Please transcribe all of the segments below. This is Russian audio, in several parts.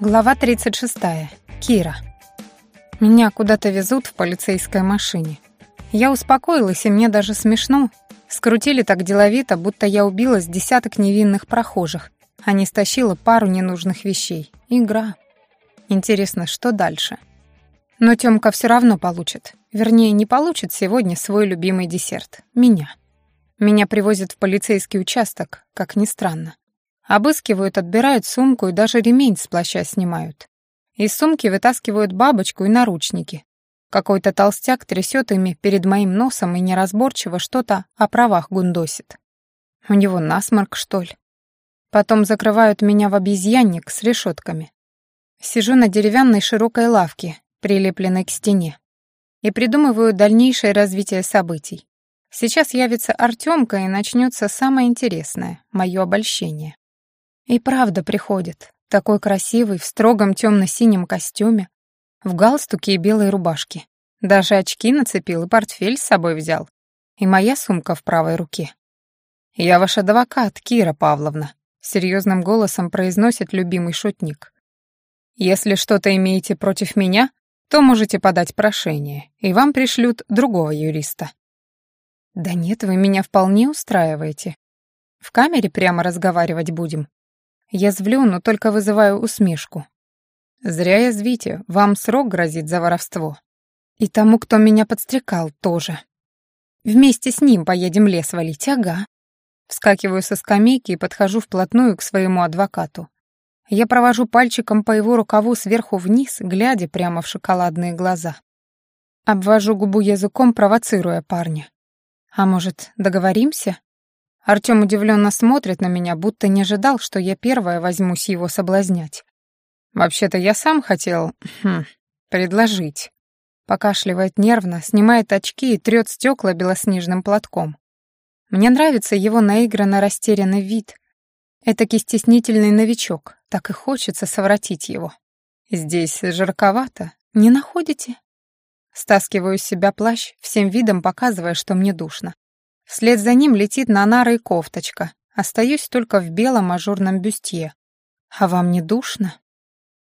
Глава 36. Кира. Меня куда-то везут в полицейской машине. Я успокоилась, и мне даже смешно. Скрутили так деловито, будто я убила с десяток невинных прохожих, а не стащила пару ненужных вещей. Игра. Интересно, что дальше? Но Тёмка всё равно получит. Вернее, не получит сегодня свой любимый десерт. Меня. Меня привозят в полицейский участок, как ни странно. Обыскивают, отбирают сумку и даже ремень с плаща снимают. Из сумки вытаскивают бабочку и наручники. Какой-то толстяк трясет ими перед моим носом и неразборчиво что-то о правах гундосит. У него насморк, что ли? Потом закрывают меня в обезьянник с решетками. Сижу на деревянной широкой лавке, прилепленной к стене, и придумываю дальнейшее развитие событий. Сейчас явится Артемка, и начнется самое интересное — мое обольщение. И правда приходит, такой красивый, в строгом темно-синем костюме, в галстуке и белой рубашке. Даже очки нацепил и портфель с собой взял. И моя сумка в правой руке. «Я ваш адвокат, Кира Павловна», — серьезным голосом произносит любимый шутник. «Если что-то имеете против меня, то можете подать прошение, и вам пришлют другого юриста». «Да нет, вы меня вполне устраиваете. В камере прямо разговаривать будем?» Я звлю, но только вызываю усмешку. Зря я звите, вам срок грозит за воровство. И тому, кто меня подстрекал, тоже. Вместе с ним поедем лес валить, ага. Вскакиваю со скамейки и подхожу вплотную к своему адвокату. Я провожу пальчиком по его рукаву сверху вниз, глядя прямо в шоколадные глаза. Обвожу губу языком, провоцируя парня. А может, договоримся? Артём удивленно смотрит на меня, будто не ожидал, что я первая возьмусь его соблазнять. «Вообще-то я сам хотел... Хм, предложить». Покашливает нервно, снимает очки и трёт стекла белоснежным платком. Мне нравится его наигранно растерянный вид. Этакий стеснительный новичок, так и хочется совратить его. Здесь жарковато, не находите? Стаскиваю с себя плащ, всем видом показывая, что мне душно. Вслед за ним летит на нары и кофточка. Остаюсь только в белом ажурном бюстье. А вам не душно?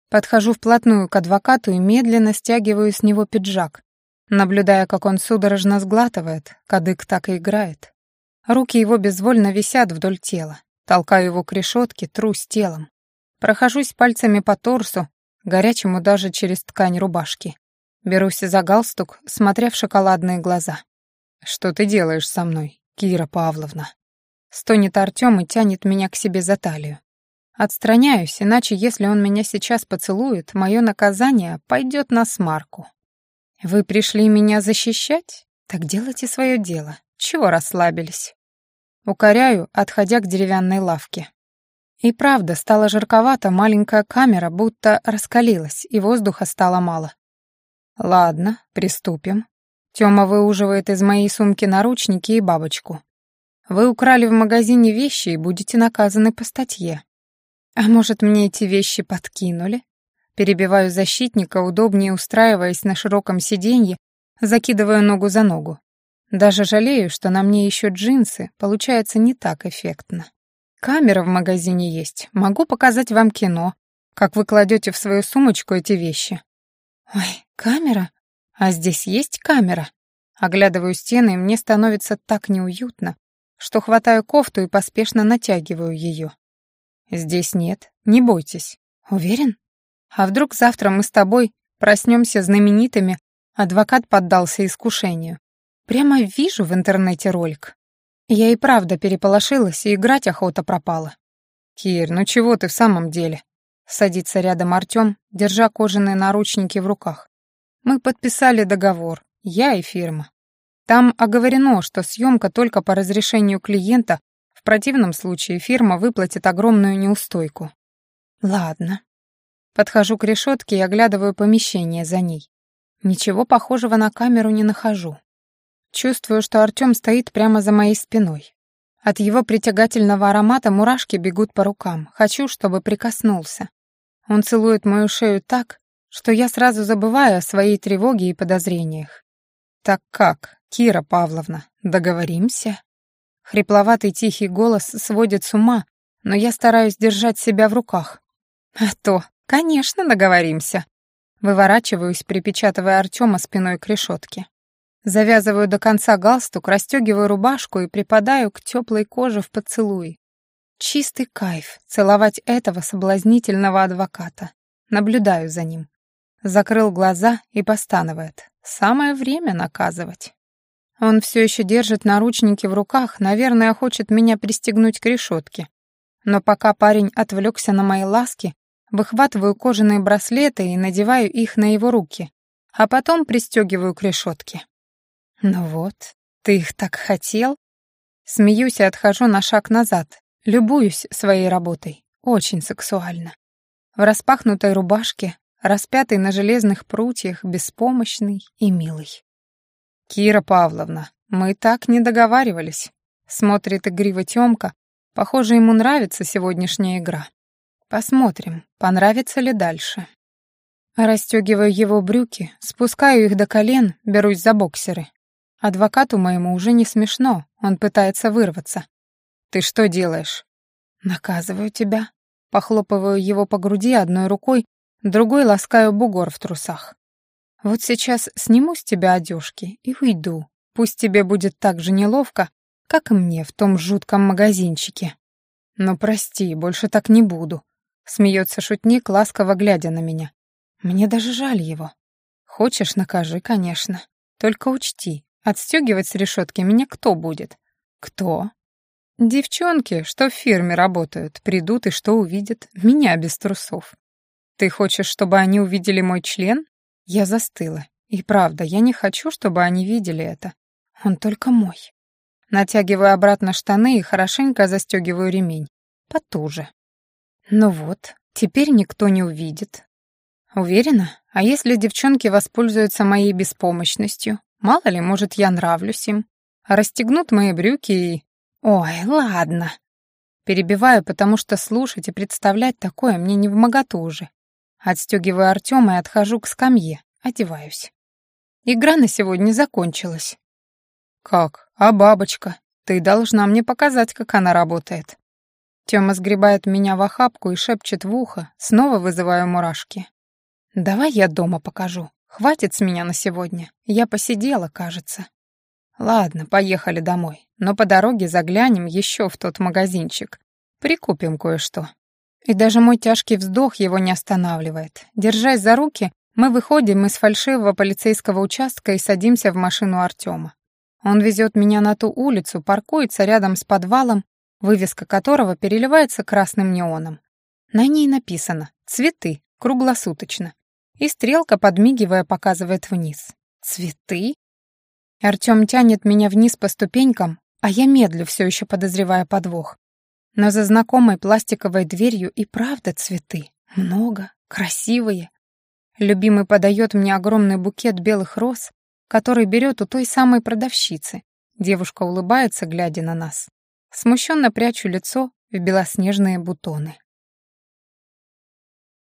Подхожу вплотную к адвокату и медленно стягиваю с него пиджак, наблюдая, как он судорожно сглатывает, кадык так и играет. Руки его безвольно висят вдоль тела. Толкаю его к решетке, трусь телом. Прохожусь пальцами по торсу, горячему даже через ткань рубашки. Берусь за галстук, смотря в шоколадные глаза. «Что ты делаешь со мной, Кира Павловна?» Стонет Артём и тянет меня к себе за талию. Отстраняюсь, иначе если он меня сейчас поцелует, мое наказание пойдет на смарку. «Вы пришли меня защищать? Так делайте свое дело. Чего расслабились?» Укоряю, отходя к деревянной лавке. И правда, стало жарковато, маленькая камера будто раскалилась, и воздуха стало мало. «Ладно, приступим», Тёма выуживает из моей сумки наручники и бабочку. Вы украли в магазине вещи и будете наказаны по статье. А может, мне эти вещи подкинули? Перебиваю защитника, удобнее устраиваясь на широком сиденье, закидывая ногу за ногу. Даже жалею, что на мне еще джинсы, получается не так эффектно. Камера в магазине есть, могу показать вам кино, как вы кладете в свою сумочку эти вещи. Ой, камера? А здесь есть камера? Оглядываю стены, и мне становится так неуютно, что хватаю кофту и поспешно натягиваю ее. Здесь нет, не бойтесь. Уверен? А вдруг завтра мы с тобой проснемся знаменитыми, адвокат поддался искушению. Прямо вижу в интернете ролик. Я и правда переполошилась, и играть охота пропала. «Кир, ну чего ты в самом деле?» Садится рядом Артём, держа кожаные наручники в руках. Мы подписали договор, я и фирма. Там оговорено, что съемка только по разрешению клиента, в противном случае фирма выплатит огромную неустойку. Ладно. Подхожу к решетке и оглядываю помещение за ней. Ничего похожего на камеру не нахожу. Чувствую, что Артём стоит прямо за моей спиной. От его притягательного аромата мурашки бегут по рукам. Хочу, чтобы прикоснулся. Он целует мою шею так, что я сразу забываю о своей тревоге и подозрениях. «Так как, Кира Павловна, договоримся?» Хрипловатый тихий голос сводит с ума, но я стараюсь держать себя в руках. А то, «Конечно, договоримся». Выворачиваюсь, припечатывая Артема спиной к решетке. Завязываю до конца галстук, расстегиваю рубашку и припадаю к теплой коже в поцелуй. Чистый кайф целовать этого соблазнительного адвоката. Наблюдаю за ним. Закрыл глаза и постанывает. Самое время наказывать. Он все еще держит наручники в руках, наверное, хочет меня пристегнуть к решетке. Но пока парень отвлекся на мои ласки, выхватываю кожаные браслеты и надеваю их на его руки, а потом пристегиваю к решетке. Ну вот, ты их так хотел? Смеюсь и отхожу на шаг назад, любуюсь своей работой. Очень сексуально. В распахнутой рубашке, распятый на железных прутьях, беспомощный и милый. «Кира Павловна, мы так не договаривались», — смотрит игриво Тёмка. Похоже, ему нравится сегодняшняя игра. Посмотрим, понравится ли дальше. Растёгиваю его брюки, спускаю их до колен, берусь за боксеры. Адвокату моему уже не смешно, он пытается вырваться. «Ты что делаешь?» «Наказываю тебя». Похлопываю его по груди одной рукой, другой ласкаю бугор в трусах. «Вот сейчас сниму с тебя одежки и уйду. Пусть тебе будет так же неловко, как и мне в том жутком магазинчике». «Но прости, больше так не буду», — смеется шутник, ласково глядя на меня. «Мне даже жаль его. Хочешь, накажи, конечно. Только учти, отстегивать с решетки меня кто будет?» «Кто?» Девчонки, что в фирме работают, придут и что увидят? Меня без трусов. Ты хочешь, чтобы они увидели мой член? Я застыла. И правда, я не хочу, чтобы они видели это. Он только мой. Натягиваю обратно штаны и хорошенько застегиваю ремень. Потуже. Ну вот, теперь никто не увидит. Уверена? А если девчонки воспользуются моей беспомощностью? Мало ли, может, я нравлюсь им. Расстегнут мои брюки и «Ой, ладно». Перебиваю, потому что слушать и представлять такое мне не в моготу уже. Отстегиваю Артема и отхожу к скамье, одеваюсь. Игра на сегодня закончилась. «Как? А бабочка? Ты должна мне показать, как она работает». Тёма сгребает меня в охапку и шепчет в ухо, снова вызываю мурашки. «Давай я дома покажу. Хватит с меня на сегодня. Я посидела, кажется». «Ладно, поехали домой, но по дороге заглянем еще в тот магазинчик. Прикупим кое-что». И даже мой тяжкий вздох его не останавливает. Держась за руки, мы выходим из фальшивого полицейского участка и садимся в машину Артема. Он везет меня на ту улицу, паркуется рядом с подвалом, вывеска которого переливается красным неоном. На ней написано «Цветы, круглосуточно». И стрелка, подмигивая, показывает вниз. «Цветы?» Артём тянет меня вниз по ступенькам, а я медлю, все еще подозревая подвох. Но за знакомой пластиковой дверью и правда цветы. Много, красивые. Любимый подает мне огромный букет белых роз, который берет у той самой продавщицы. Девушка улыбается, глядя на нас. Смущенно прячу лицо в белоснежные бутоны.